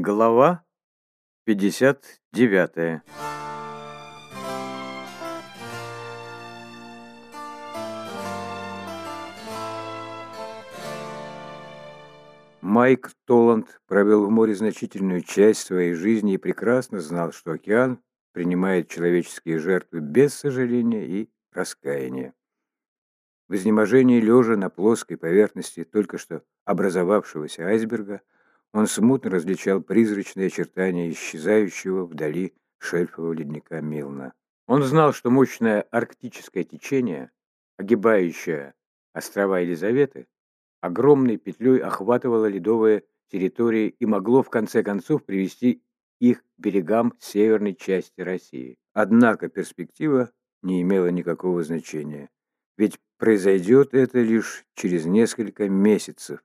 Глава 59 Майк Толланд провел в море значительную часть своей жизни и прекрасно знал, что океан принимает человеческие жертвы без сожаления и раскаяния. В изнеможении лежа на плоской поверхности только что образовавшегося айсберга – он смутно различал призрачные очертания исчезающего вдали шельфового ледника Милна. Он знал, что мощное арктическое течение, огибающее острова Елизаветы, огромной петлей охватывало ледовые территории и могло в конце концов привести их к берегам северной части России. Однако перспектива не имела никакого значения, ведь произойдет это лишь через несколько месяцев,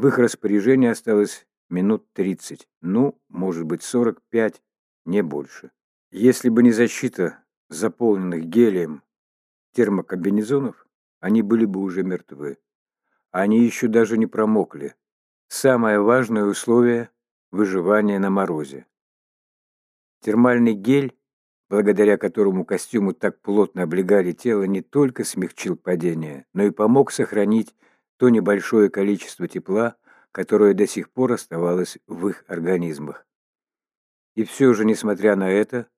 в их распоряжении осталось минут 30, ну, может быть, 45, не больше. Если бы не защита заполненных гелием термокомбинезонов, они были бы уже мертвы. Они еще даже не промокли. Самое важное условие – выживания на морозе. Термальный гель, благодаря которому костюмы так плотно облегали тело, не только смягчил падение, но и помог сохранить то небольшое количество тепла, которое до сих пор оставалось в их организмах. И все же, несмотря на это,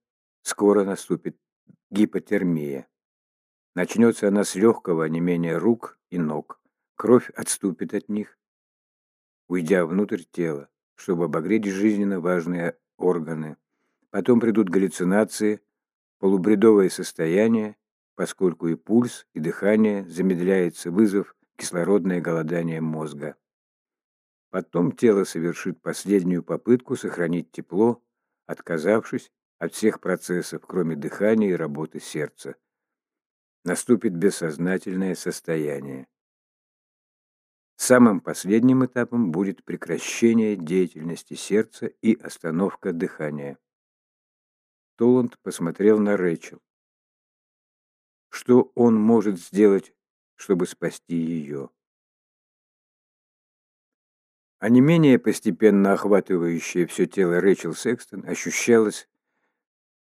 скоро наступит гипотермия. Начнется она с легкого не менее рук и ног. Кровь отступит от них, уйдя внутрь тела, чтобы обогреть жизненно важные органы. Потом придут галлюцинации, полубредовое состояние, поскольку и пульс, и дыхание замедляется, вызвав кислородное голодание мозга. Потом тело совершит последнюю попытку сохранить тепло, отказавшись от всех процессов, кроме дыхания и работы сердца. Наступит бессознательное состояние. Самым последним этапом будет прекращение деятельности сердца и остановка дыхания. Толланд посмотрел на Рэчел. Что он может сделать чтобы спасти ее. А не менее постепенно охватывающее все тело Рэчел Секстон ощущалось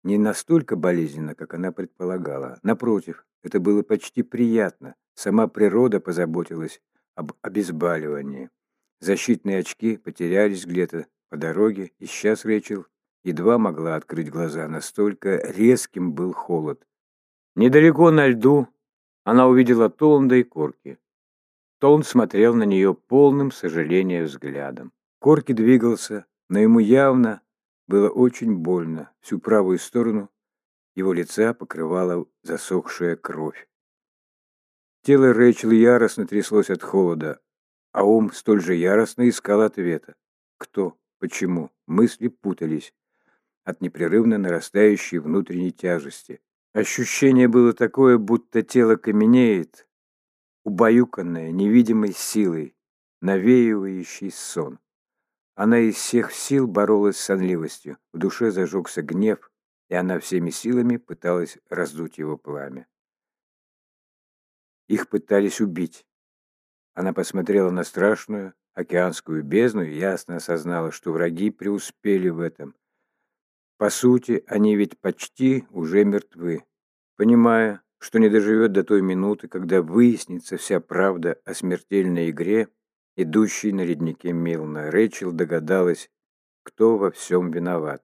не настолько болезненно, как она предполагала. Напротив, это было почти приятно. Сама природа позаботилась об обезболивании. Защитные очки потерялись где-то по дороге, и сейчас Рэчел едва могла открыть глаза, настолько резким был холод. Недалеко на льду она увидела Толанда и Корки. Толанд смотрел на нее полным сожаления взглядом. Корки двигался, но ему явно было очень больно. Всю правую сторону его лица покрывала засохшая кровь. Тело Рэйчел яростно тряслось от холода, а ум столь же яростно искал ответа. Кто? Почему? Мысли путались от непрерывно нарастающей внутренней тяжести. Ощущение было такое, будто тело каменеет, убаюканное невидимой силой, навеивающей сон. Она из всех сил боролась с сонливостью, в душе зажегся гнев, и она всеми силами пыталась раздуть его пламя. Их пытались убить. Она посмотрела на страшную океанскую бездну и ясно осознала, что враги преуспели в этом, по сути, они ведь почти уже мертвы. Понимая, что не доживет до той минуты, когда выяснится вся правда о смертельной игре, идущей на леднике Милна, Рэйчел догадалась, кто во всем виноват.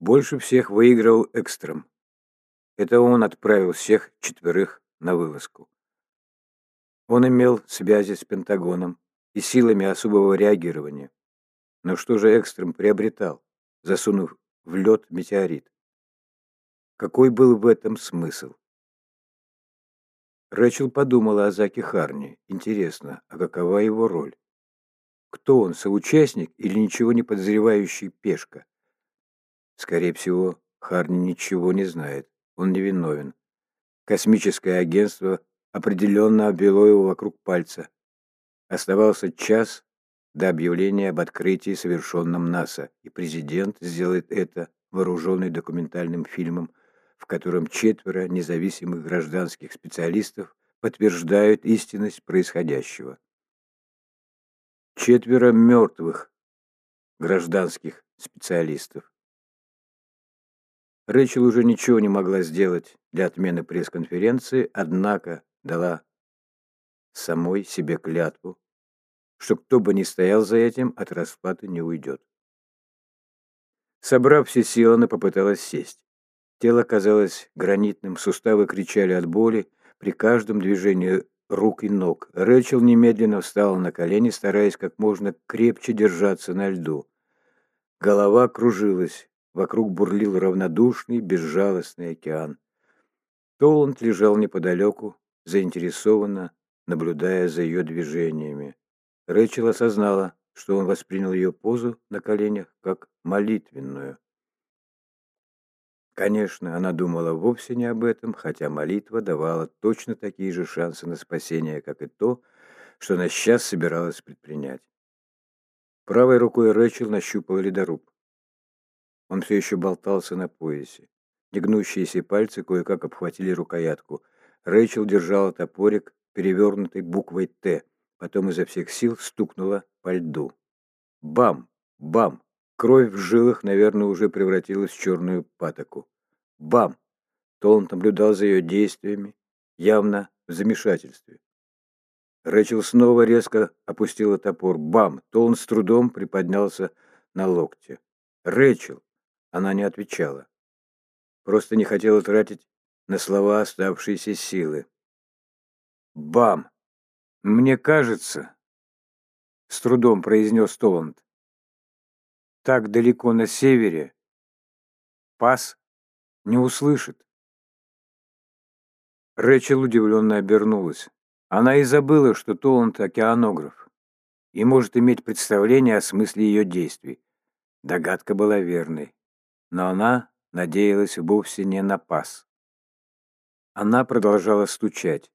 Больше всех выиграл Экстрем. Это он отправил всех четверых на вылазку. Он имел связи с Пентагоном и силами особого реагирования. Но что же Экстрем приобретал? Засунув в лед метеорит. Какой был в этом смысл? Рэчел подумала о Заке Харни. Интересно, а какова его роль? Кто он, соучастник или ничего не подозревающий пешка? Скорее всего, Харни ничего не знает. Он невиновен. Космическое агентство определенно обвело его вокруг пальца. Оставался час до объявления об открытии, совершенном НАСА, и президент сделает это, вооруженный документальным фильмом, в котором четверо независимых гражданских специалистов подтверждают истинность происходящего. Четверо мертвых гражданских специалистов. Рэчел уже ничего не могла сделать для отмены пресс-конференции, однако дала самой себе клятву, что кто бы ни стоял за этим, от расплаты не уйдет. Собрав все силы, она попыталась сесть. Тело казалось гранитным, суставы кричали от боли при каждом движении рук и ног. Рэчел немедленно встала на колени, стараясь как можно крепче держаться на льду. Голова кружилась, вокруг бурлил равнодушный, безжалостный океан. Толланд лежал неподалеку, заинтересованно, наблюдая за ее движениями. Рэчел осознала, что он воспринял ее позу на коленях как молитвенную. Конечно, она думала вовсе не об этом, хотя молитва давала точно такие же шансы на спасение, как и то, что она сейчас собиралась предпринять. Правой рукой Рэчел нащупал ледоруб. Он все еще болтался на поясе. Негнущиеся пальцы кое-как обхватили рукоятку. Рэйчел держала топорик, перевернутый буквой «Т», потом изо всех сил стукнула по льду. Бам! Бам! Кровь в жилах, наверное, уже превратилась в черную патоку. Бам! Толланд наблюдал за ее действиями, явно в замешательстве. Рэчел снова резко опустила топор. Бам! Толланд с трудом приподнялся на локте. «Рэчел!» Она не отвечала. Просто не хотела тратить на слова оставшиеся силы. «Бам! Мне кажется, с трудом произнес Толланд. Так далеко на севере пас не услышит. Рэчел удивленно обернулась. Она и забыла, что Толланд океанограф и может иметь представление о смысле ее действий. Догадка была верной, но она надеялась вовсе не на пас. Она продолжала стучать.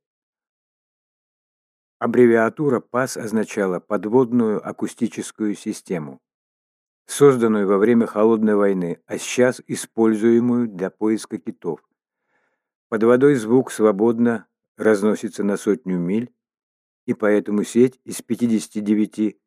Аббревиатура ПАС означала подводную акустическую систему, созданную во время Холодной войны, а сейчас используемую для поиска китов. Под водой звук свободно разносится на сотню миль, и поэтому сеть из 59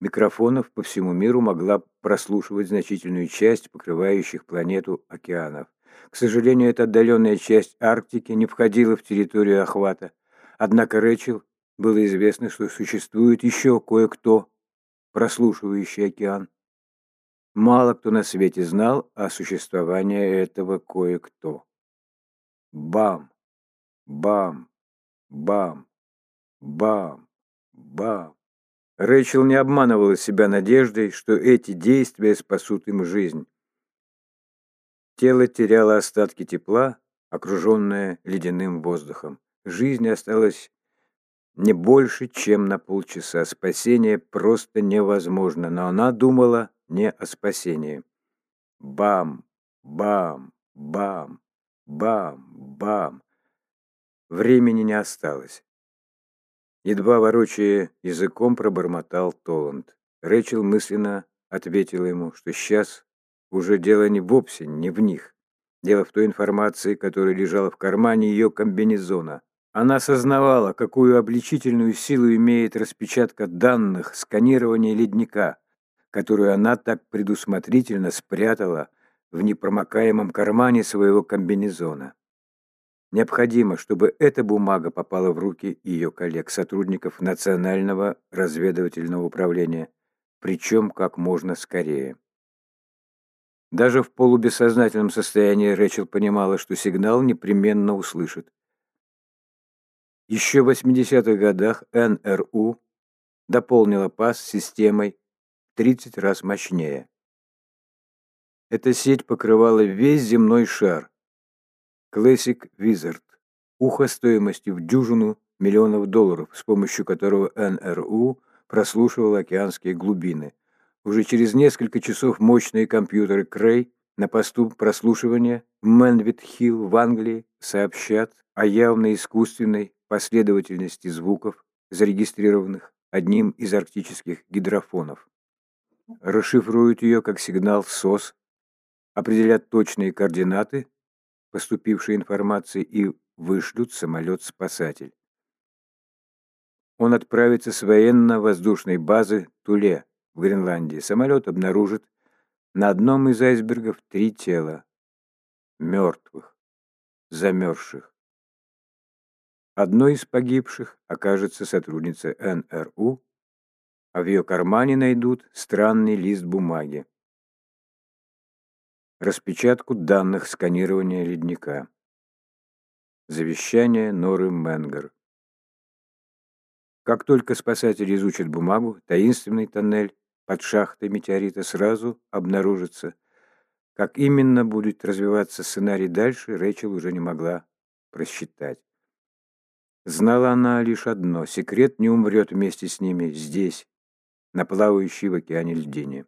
микрофонов по всему миру могла прослушивать значительную часть покрывающих планету океанов. К сожалению, эта отдаленная часть Арктики не входила в территорию охвата, однако Рэчел было известно, что существует еще кое-кто, прослушивающий океан. Мало кто на свете знал о существовании этого кое-кто. Бам! Бам! Бам! Бам! Бам! Рэйчел не обманывала себя надеждой, что эти действия спасут им жизнь. Тело теряло остатки тепла, окруженное ледяным воздухом. Жизнь осталась не больше, чем на полчаса. Спасение просто невозможно, но она думала не о спасении. Бам, бам, бам, бам, бам. Времени не осталось. Едва ворочая языком, пробормотал Толланд. Рэчел мысленно ответила ему, что сейчас уже дело не вовсе, не в них. Дело в той информации, которая лежала в кармане ее комбинезона. Она сознавала, какую обличительную силу имеет распечатка данных сканирования ледника, которую она так предусмотрительно спрятала в непромокаемом кармане своего комбинезона. Необходимо, чтобы эта бумага попала в руки ее коллег, сотрудников Национального разведывательного управления, причем как можно скорее. Даже в полубессознательном состоянии Рэчел понимала, что сигнал непременно услышит. Еще в 80-х годах НРУ дополнила ПАС системой 30 раз мощнее. Эта сеть покрывала весь земной шар. Classic Wizard. Ухо стоимостью в дюжину миллионов долларов, с помощью которого НРУ прослушивал океанские глубины. Уже через несколько часов мощные компьютеры Крей на посту прослушивания в Менвит-Хилл в Англии сообщат о явной искусственной последовательности звуков, зарегистрированных одним из арктических гидрофонов. Расшифруют ее как сигнал СОС, определят точные координаты поступившей информации и вышлют самолет-спасатель. Он отправится с военно-воздушной базы Туле в Гренландии, самолет обнаружит на одном из айсбергов три тела. Мертвых, замерзших. Одной из погибших окажется сотрудница НРУ, а в ее кармане найдут странный лист бумаги. Распечатку данных сканирования ледника. Завещание Норы Менгер. Как только спасатели изучат бумагу, таинственный тоннель под шахтой метеорита сразу обнаружится. Как именно будет развиваться сценарий дальше, Рэйчел уже не могла просчитать. Знала она лишь одно — секрет не умрет вместе с ними здесь, на плавающей в океане льдине.